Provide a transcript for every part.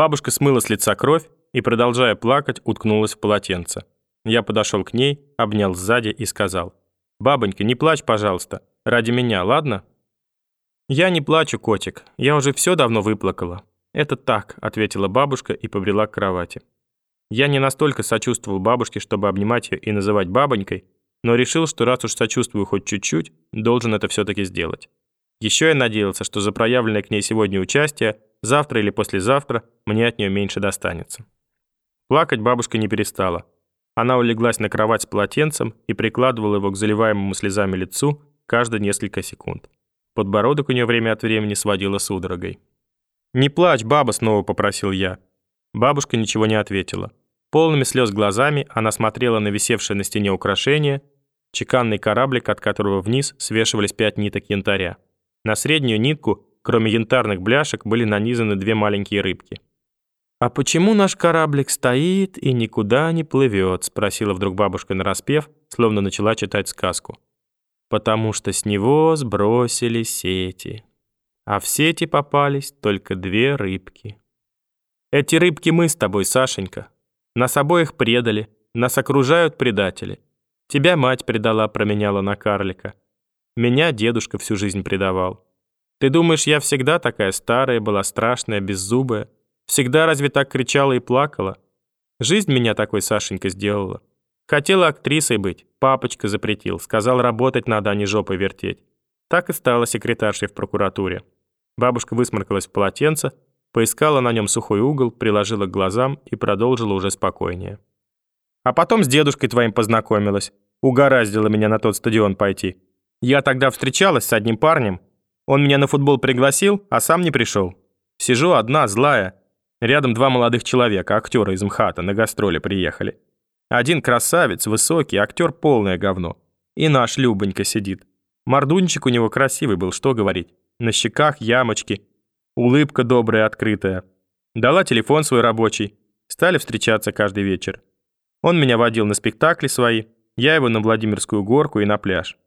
Бабушка смыла с лица кровь и, продолжая плакать, уткнулась в полотенце. Я подошел к ней, обнял сзади и сказал, «Бабонька, не плачь, пожалуйста, ради меня, ладно?» «Я не плачу, котик, я уже все давно выплакала». «Это так», — ответила бабушка и побрела к кровати. Я не настолько сочувствовал бабушке, чтобы обнимать ее и называть бабонькой, но решил, что раз уж сочувствую хоть чуть-чуть, должен это все-таки сделать. Еще я надеялся, что за проявленное к ней сегодня участие завтра или послезавтра мне от нее меньше достанется. Плакать бабушка не перестала. Она улеглась на кровать с полотенцем и прикладывала его к заливаемому слезами лицу каждые несколько секунд. Подбородок у нее время от времени сводила судорогой. «Не плачь, баба!» — снова попросил я. Бабушка ничего не ответила. Полными слез глазами она смотрела на висевшее на стене украшение, чеканный кораблик, от которого вниз свешивались пять ниток янтаря. На среднюю нитку, кроме янтарных бляшек, были нанизаны две маленькие рыбки. «А почему наш кораблик стоит и никуда не плывет?» — спросила вдруг бабушка нараспев, словно начала читать сказку. «Потому что с него сбросили сети, а в сети попались только две рыбки. Эти рыбки мы с тобой, Сашенька. Нас обоих предали, нас окружают предатели. Тебя мать предала, променяла на карлика. Меня дедушка всю жизнь предавал. Ты думаешь, я всегда такая старая, была страшная, беззубая? Всегда разве так кричала и плакала? Жизнь меня такой, Сашенька, сделала. Хотела актрисой быть, папочка запретил, сказал, работать надо, а не жопой вертеть. Так и стала секретаршей в прокуратуре. Бабушка высморкалась в полотенце, поискала на нем сухой угол, приложила к глазам и продолжила уже спокойнее. А потом с дедушкой твоим познакомилась. Угораздило меня на тот стадион пойти. Я тогда встречалась с одним парнем. Он меня на футбол пригласил, а сам не пришел. Сижу одна, злая. Рядом два молодых человека, актеры из МХАТа, на гастроли приехали. Один красавец, высокий, актер полное говно. И наш Любонька сидит. Мордунчик у него красивый был, что говорить. На щеках ямочки, улыбка добрая, открытая. Дала телефон свой рабочий. Стали встречаться каждый вечер. Он меня водил на спектакли свои, я его на Владимирскую горку и на пляж.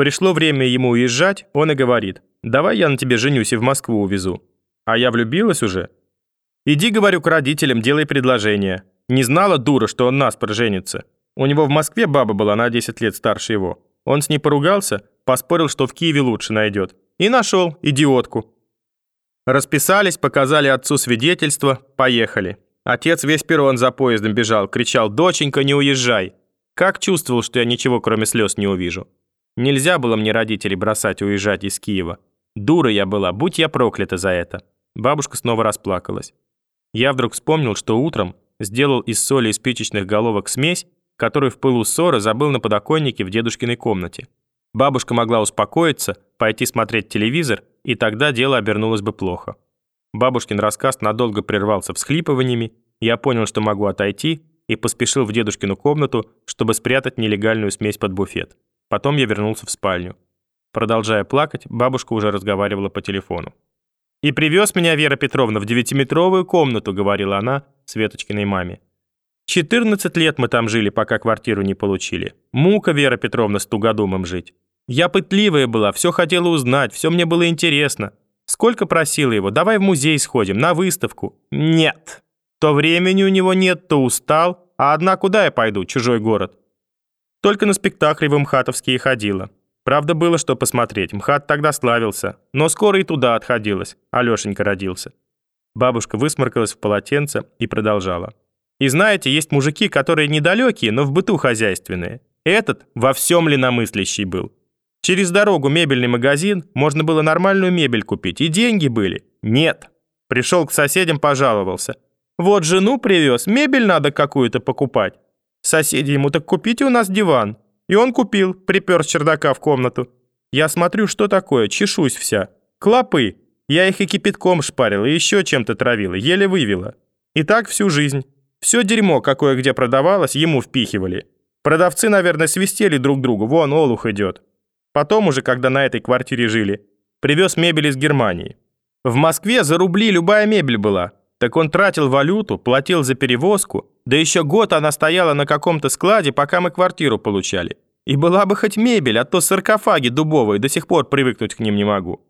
Пришло время ему уезжать, он и говорит, давай я на тебе женюсь и в Москву увезу. А я влюбилась уже. Иди, говорю, к родителям, делай предложение. Не знала дура, что он нас проженится. У него в Москве баба была на 10 лет старше его. Он с ней поругался, поспорил, что в Киеве лучше найдет. И нашел идиотку. Расписались, показали отцу свидетельство, поехали. Отец весь перрон за поездом бежал, кричал «Доченька, не уезжай!» Как чувствовал, что я ничего кроме слез не увижу. Нельзя было мне родителей бросать уезжать из Киева. Дура я была, будь я проклята за это. Бабушка снова расплакалась. Я вдруг вспомнил, что утром сделал из соли и спичечных головок смесь, которую в пылу ссоры забыл на подоконнике в дедушкиной комнате. Бабушка могла успокоиться, пойти смотреть телевизор, и тогда дело обернулось бы плохо. Бабушкин рассказ надолго прервался всхлипываниями, я понял, что могу отойти, и поспешил в дедушкину комнату, чтобы спрятать нелегальную смесь под буфет. Потом я вернулся в спальню. Продолжая плакать, бабушка уже разговаривала по телефону. «И привез меня Вера Петровна в девятиметровую комнату», — говорила она Светочкиной маме. «14 лет мы там жили, пока квартиру не получили. Мука, Вера Петровна, с тугодумом жить. Я пытливая была, все хотела узнать, все мне было интересно. Сколько просила его, давай в музей сходим, на выставку. Нет. То времени у него нет, то устал. А одна куда я пойду, чужой город? Только на спектакли в МХАТовские ходила. Правда, было что посмотреть, МХАТ тогда славился. Но скоро и туда отходилась, Алешенька родился. Бабушка высморкалась в полотенце и продолжала. И знаете, есть мужики, которые недалекие, но в быту хозяйственные. Этот во всем линомыслящий был. Через дорогу мебельный магазин, можно было нормальную мебель купить, и деньги были. Нет. Пришел к соседям, пожаловался. Вот жену привез, мебель надо какую-то покупать. Соседи ему, так купите у нас диван. И он купил, припер с чердака в комнату. Я смотрю, что такое, чешусь вся. Клопы. Я их и кипятком шпарила, и еще чем-то травила, еле вывела. И так всю жизнь. Все дерьмо, какое где продавалось, ему впихивали. Продавцы, наверное, свистели друг другу, вон олух идет. Потом уже, когда на этой квартире жили, привез мебель из Германии. В Москве за рубли любая мебель была. Так он тратил валюту, платил за перевозку, да еще год она стояла на каком-то складе, пока мы квартиру получали. И была бы хоть мебель, а то саркофаги дубовые, до сих пор привыкнуть к ним не могу.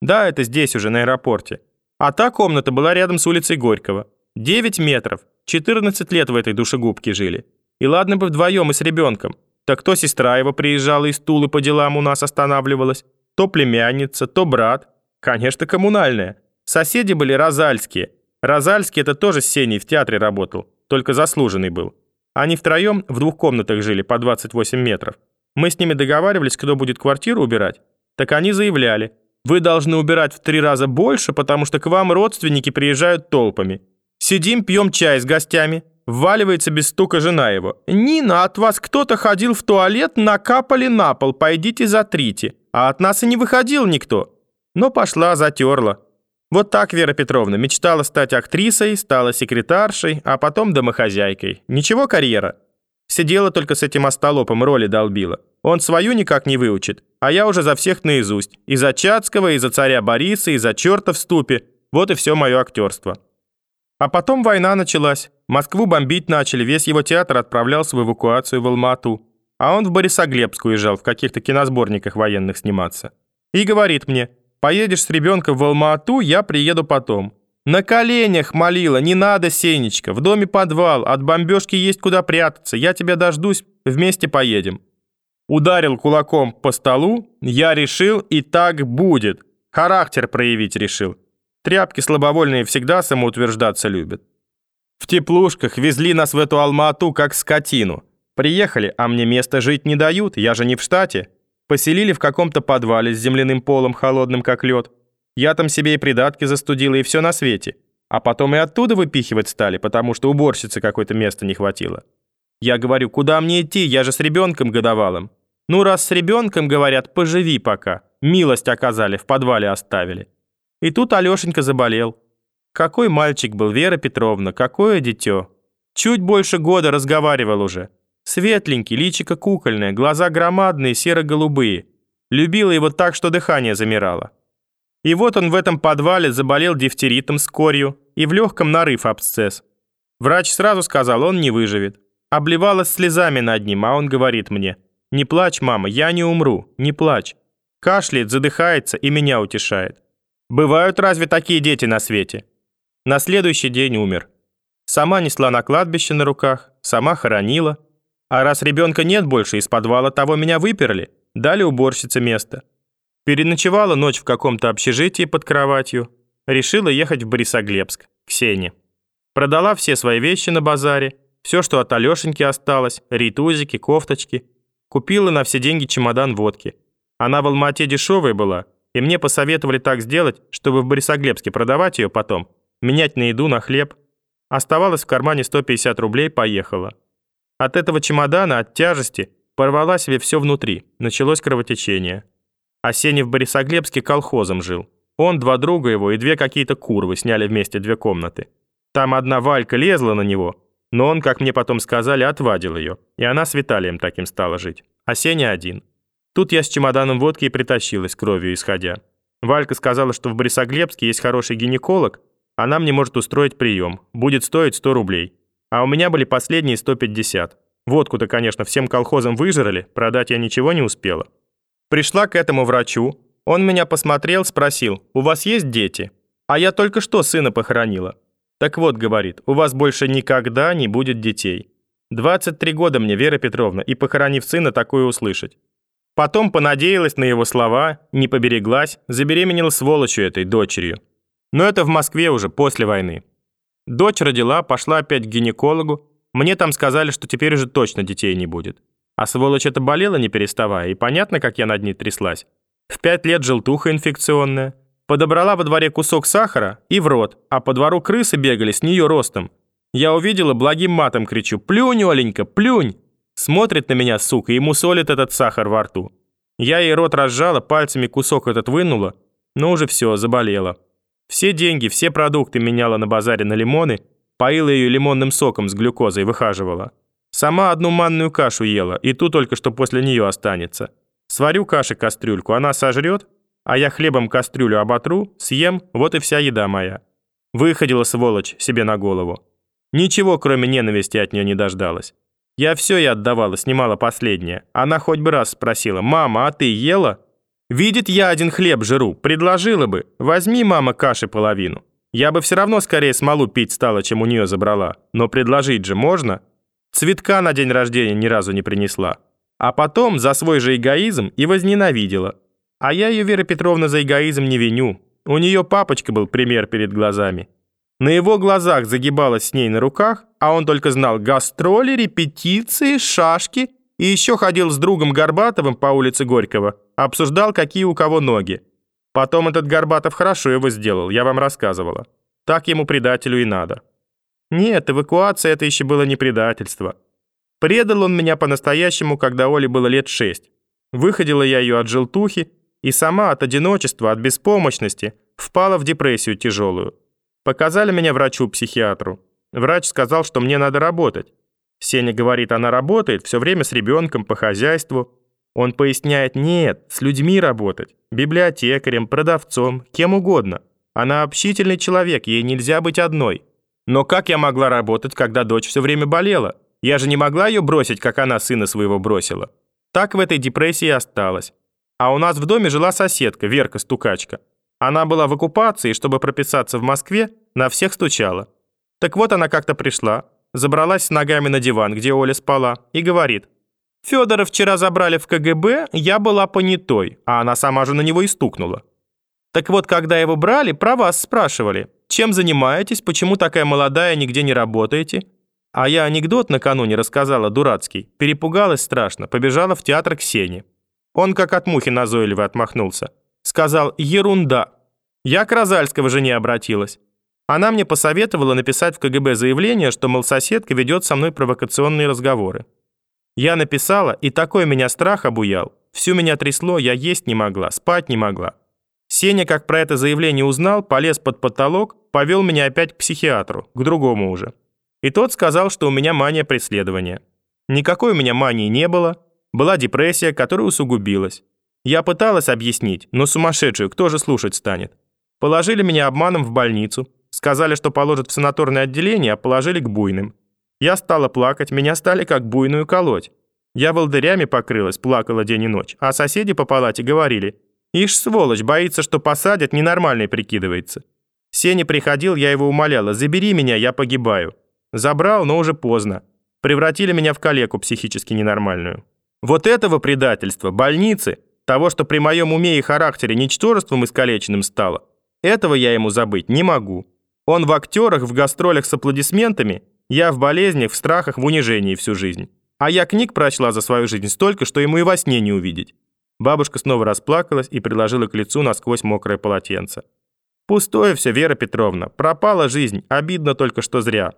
Да, это здесь уже, на аэропорте. А та комната была рядом с улицей Горького. 9 метров. 14 лет в этой душегубке жили. И ладно бы вдвоем и с ребенком. Так то сестра его приезжала из Тулы по делам у нас останавливалась, то племянница, то брат. Конечно, коммунальная. Соседи были розальские. Розальский это тоже с Сеней в театре работал, только заслуженный был. Они втроем в двух комнатах жили по 28 метров. Мы с ними договаривались, кто будет квартиру убирать. Так они заявляли, вы должны убирать в три раза больше, потому что к вам родственники приезжают толпами. Сидим, пьем чай с гостями. Вваливается без стука жена его. «Нина, от вас кто-то ходил в туалет, накапали на пол, пойдите затрите». А от нас и не выходил никто. Но пошла, затерла. Вот так Вера Петровна мечтала стать актрисой, стала секретаршей, а потом домохозяйкой. Ничего карьера. Сидела только с этим остолопом, роли долбила. Он свою никак не выучит, а я уже за всех наизусть. И за Чацкого, и за царя Бориса, и за черта в ступе. Вот и все мое актерство. А потом война началась. Москву бомбить начали, весь его театр отправлялся в эвакуацию в Алмату. А он в Борисоглебск уезжал, в каких-то киносборниках военных сниматься. И говорит мне, поедешь с ребенком в Алмату, я приеду потом. На коленях молила, не надо, Сенечка, в доме подвал, от бомбежки есть куда прятаться, я тебя дождусь, вместе поедем. Ударил кулаком по столу, я решил, и так будет. Характер проявить решил. Тряпки слабовольные всегда самоутверждаться любят. В теплушках везли нас в эту Алмату как скотину. Приехали, а мне место жить не дают, я же не в штате. Поселили в каком-то подвале с земляным полом, холодным как лед. Я там себе и придатки застудила, и все на свете. А потом и оттуда выпихивать стали, потому что уборщицы какое-то место не хватило. Я говорю, куда мне идти, я же с ребенком годовалым. Ну, раз с ребенком, говорят, поживи пока. Милость оказали, в подвале оставили. И тут Алешенька заболел. Какой мальчик был, Вера Петровна, какое дитё. Чуть больше года разговаривал уже. Светленький, личико кукольное, глаза громадные, серо-голубые. Любила его так, что дыхание замирало. И вот он в этом подвале заболел дифтеритом с корью и в легком нарыв абсцесс. Врач сразу сказал, он не выживет. Обливалась слезами над ним, а он говорит мне, «Не плачь, мама, я не умру, не плачь». Кашляет, задыхается и меня утешает. Бывают разве такие дети на свете? На следующий день умер. Сама несла на кладбище на руках, сама хоронила. А раз ребенка нет больше, из подвала того меня выперли, дали уборщице место. Переночевала ночь в каком-то общежитии под кроватью. Решила ехать в Борисоглебск, к Сене. Продала все свои вещи на базаре, все, что от Алешеньки осталось, ритузики, кофточки. Купила на все деньги чемодан водки. Она в Алмате дешевая была, и мне посоветовали так сделать, чтобы в Борисоглебске продавать ее потом, менять на еду, на хлеб. Оставалось в кармане 150 рублей, поехала. От этого чемодана, от тяжести, порвала себе все внутри, началось кровотечение. Сеня в Борисоглебске колхозом жил. Он, два друга его и две какие-то курвы сняли вместе две комнаты. Там одна Валька лезла на него, но он, как мне потом сказали, отвадил ее, и она с Виталием таким стала жить. А один. Тут я с чемоданом водки и притащилась, кровью исходя. Валька сказала, что в Борисоглебске есть хороший гинеколог, она мне может устроить прием, будет стоить 100 рублей. А у меня были последние 150. Водку-то, конечно, всем колхозам выжрали, продать я ничего не успела. Пришла к этому врачу, он меня посмотрел, спросил, «У вас есть дети?» А я только что сына похоронила. Так вот, говорит, у вас больше никогда не будет детей. 23 года мне, Вера Петровна, и похоронив сына, такое услышать. Потом понадеялась на его слова, не побереглась, забеременела сволочью этой дочерью. Но это в Москве уже после войны. Дочь родила, пошла опять к гинекологу. Мне там сказали, что теперь уже точно детей не будет. А сволочь это болела не переставая, и понятно, как я над ней тряслась. В пять лет желтуха инфекционная. Подобрала во дворе кусок сахара и в рот, а по двору крысы бегали с нее ростом. Я увидела, благим матом кричу «Плюнь, Оленька, плюнь!» Смотрит на меня, сука, и мусолит этот сахар во рту. Я ей рот разжала, пальцами кусок этот вынула, но уже все, заболела. Все деньги, все продукты меняла на базаре на лимоны, поила ее лимонным соком с глюкозой, выхаживала. Сама одну манную кашу ела, и ту только что после нее останется. Сварю каши кастрюльку, она сожрет, а я хлебом кастрюлю оботру, съем, вот и вся еда моя. Выходила сволочь себе на голову. Ничего, кроме ненависти от нее не дождалась. Я все ей отдавала, снимала последнее. Она хоть бы раз спросила, «Мама, а ты ела?» Видит я один хлеб жру, предложила бы, возьми, мама, каши половину. Я бы все равно скорее смолу пить стала, чем у нее забрала. Но предложить же можно. Цветка на день рождения ни разу не принесла. А потом за свой же эгоизм и возненавидела. А я ее, Вера Петровна, за эгоизм не виню. У нее папочка был пример перед глазами. На его глазах загибалась с ней на руках, а он только знал гастроли, репетиции, шашки и еще ходил с другом Горбатовым по улице Горького, обсуждал, какие у кого ноги. Потом этот Горбатов хорошо его сделал, я вам рассказывала. Так ему предателю и надо. Нет, эвакуация это еще было не предательство. Предал он меня по-настоящему, когда Оле было лет шесть. Выходила я ее от желтухи, и сама от одиночества, от беспомощности впала в депрессию тяжелую. Показали меня врачу-психиатру. Врач сказал, что мне надо работать. Сеня говорит, она работает, все время с ребенком, по хозяйству. Он поясняет, нет, с людьми работать. Библиотекарем, продавцом, кем угодно. Она общительный человек, ей нельзя быть одной. Но как я могла работать, когда дочь все время болела? Я же не могла ее бросить, как она сына своего бросила. Так в этой депрессии осталась. А у нас в доме жила соседка, Верка Стукачка. Она была в оккупации, чтобы прописаться в Москве, на всех стучала. Так вот она как-то пришла, забралась с ногами на диван, где Оля спала, и говорит. «Федора вчера забрали в КГБ, я была понятой, а она сама же на него и стукнула. Так вот, когда его брали, про вас спрашивали. Чем занимаетесь, почему такая молодая, нигде не работаете?» А я анекдот накануне рассказала, дурацкий. Перепугалась страшно, побежала в театр к Сене. Он как от мухи назойливо отмахнулся. Сказал «ерунда». Я к Розальского жене обратилась. Она мне посоветовала написать в КГБ заявление, что, мол, соседка ведет со мной провокационные разговоры. Я написала, и такой меня страх обуял. Всю меня трясло, я есть не могла, спать не могла. Сеня, как про это заявление узнал, полез под потолок, повел меня опять к психиатру, к другому уже. И тот сказал, что у меня мания преследования. Никакой у меня мании не было, была депрессия, которая усугубилась. Я пыталась объяснить, но сумасшедшую кто же слушать станет? Положили меня обманом в больницу. Сказали, что положат в санаторное отделение, а положили к буйным. Я стала плакать, меня стали как буйную колоть. Я волдырями покрылась, плакала день и ночь, а соседи по палате говорили, «Ишь, сволочь, боится, что посадят, ненормальный прикидывается». Сеня приходил, я его умоляла, «Забери меня, я погибаю». Забрал, но уже поздно. Превратили меня в калеку психически ненормальную. Вот этого предательства, больницы, того, что при моем уме и характере ничтожеством искалеченным стало, этого я ему забыть не могу. Он в актерах, в гастролях с аплодисментами, я в болезнях, в страхах, в унижении всю жизнь. А я книг прочла за свою жизнь столько, что ему и во сне не увидеть. Бабушка снова расплакалась и приложила к лицу насквозь мокрое полотенце. Пустое все, Вера Петровна, пропала жизнь, обидно только, что зря.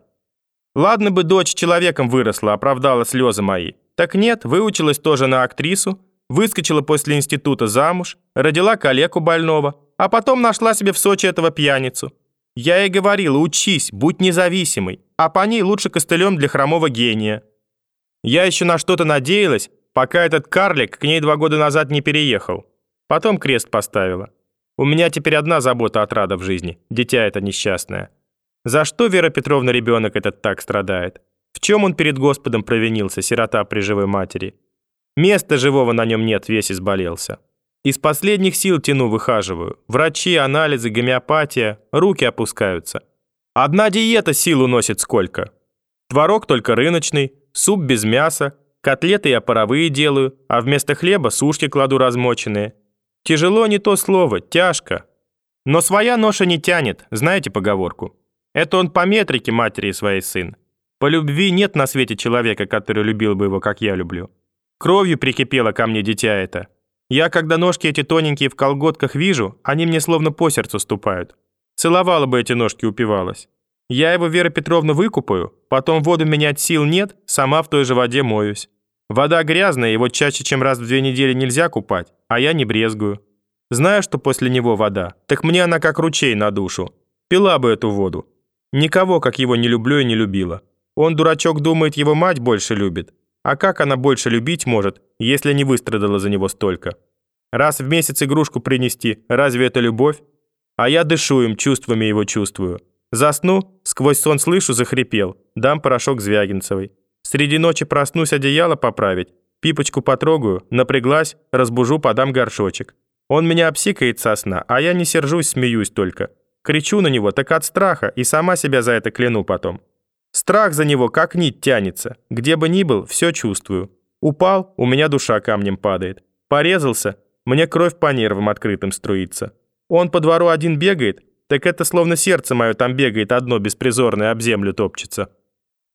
Ладно бы дочь человеком выросла, оправдала слезы мои. Так нет, выучилась тоже на актрису, выскочила после института замуж, родила калеку больного, а потом нашла себе в Сочи этого пьяницу. Я ей говорила, учись, будь независимой, а по ней лучше костылем для хромого гения. Я еще на что-то надеялась, пока этот карлик к ней два года назад не переехал. Потом крест поставила. У меня теперь одна забота от рада в жизни, дитя это несчастное. За что, Вера Петровна, ребенок этот так страдает? В чем он перед Господом провинился, сирота при живой матери? Места живого на нем нет, весь изболелся. Из последних сил тяну, выхаживаю. Врачи, анализы, гомеопатия, руки опускаются. Одна диета силу носит сколько? Творог только рыночный, суп без мяса, котлеты я паровые делаю, а вместо хлеба сушки кладу размоченные. Тяжело не то слово, тяжко. Но своя ноша не тянет, знаете поговорку? Это он по метрике матери своей сын. По любви нет на свете человека, который любил бы его, как я люблю. Кровью прикипело ко мне дитя это. Я, когда ножки эти тоненькие в колготках вижу, они мне словно по сердцу ступают. Целовала бы эти ножки, упивалась. Я его, Вера Петровна, выкупаю, потом воду менять сил нет, сама в той же воде моюсь. Вода грязная, его чаще, чем раз в две недели нельзя купать, а я не брезгую. Знаю, что после него вода, так мне она как ручей на душу. Пила бы эту воду. Никого, как его, не люблю и не любила. Он, дурачок, думает, его мать больше любит. А как она больше любить может, если не выстрадала за него столько? Раз в месяц игрушку принести, разве это любовь? А я дышу им, чувствами его чувствую. Засну, сквозь сон слышу, захрипел. Дам порошок Звягинцевой. Среди ночи проснусь одеяло поправить, пипочку потрогаю, напряглась, разбужу, подам горшочек. Он меня обсикает со сна, а я не сержусь, смеюсь только. Кричу на него, так от страха, и сама себя за это кляну потом. Страх за него как нить тянется. Где бы ни был, все чувствую. Упал, у меня душа камнем падает. Порезался, мне кровь по нервам открытым струится. Он по двору один бегает, так это словно сердце мое там бегает одно беспризорное об землю топчется.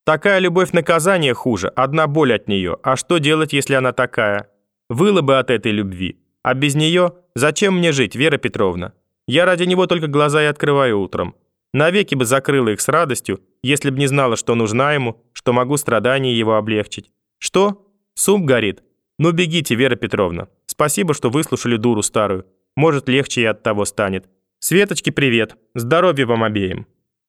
Такая любовь наказание хуже, одна боль от нее. А что делать, если она такая? Выла бы от этой любви. А без нее зачем мне жить, Вера Петровна? Я ради него только глаза и открываю утром. Навеки бы закрыла их с радостью, если б не знала, что нужна ему, что могу страдания его облегчить. Что? Сум горит? Ну бегите, Вера Петровна. Спасибо, что выслушали дуру старую. Может, легче и от того станет. Светочке привет. Здоровья вам обеим.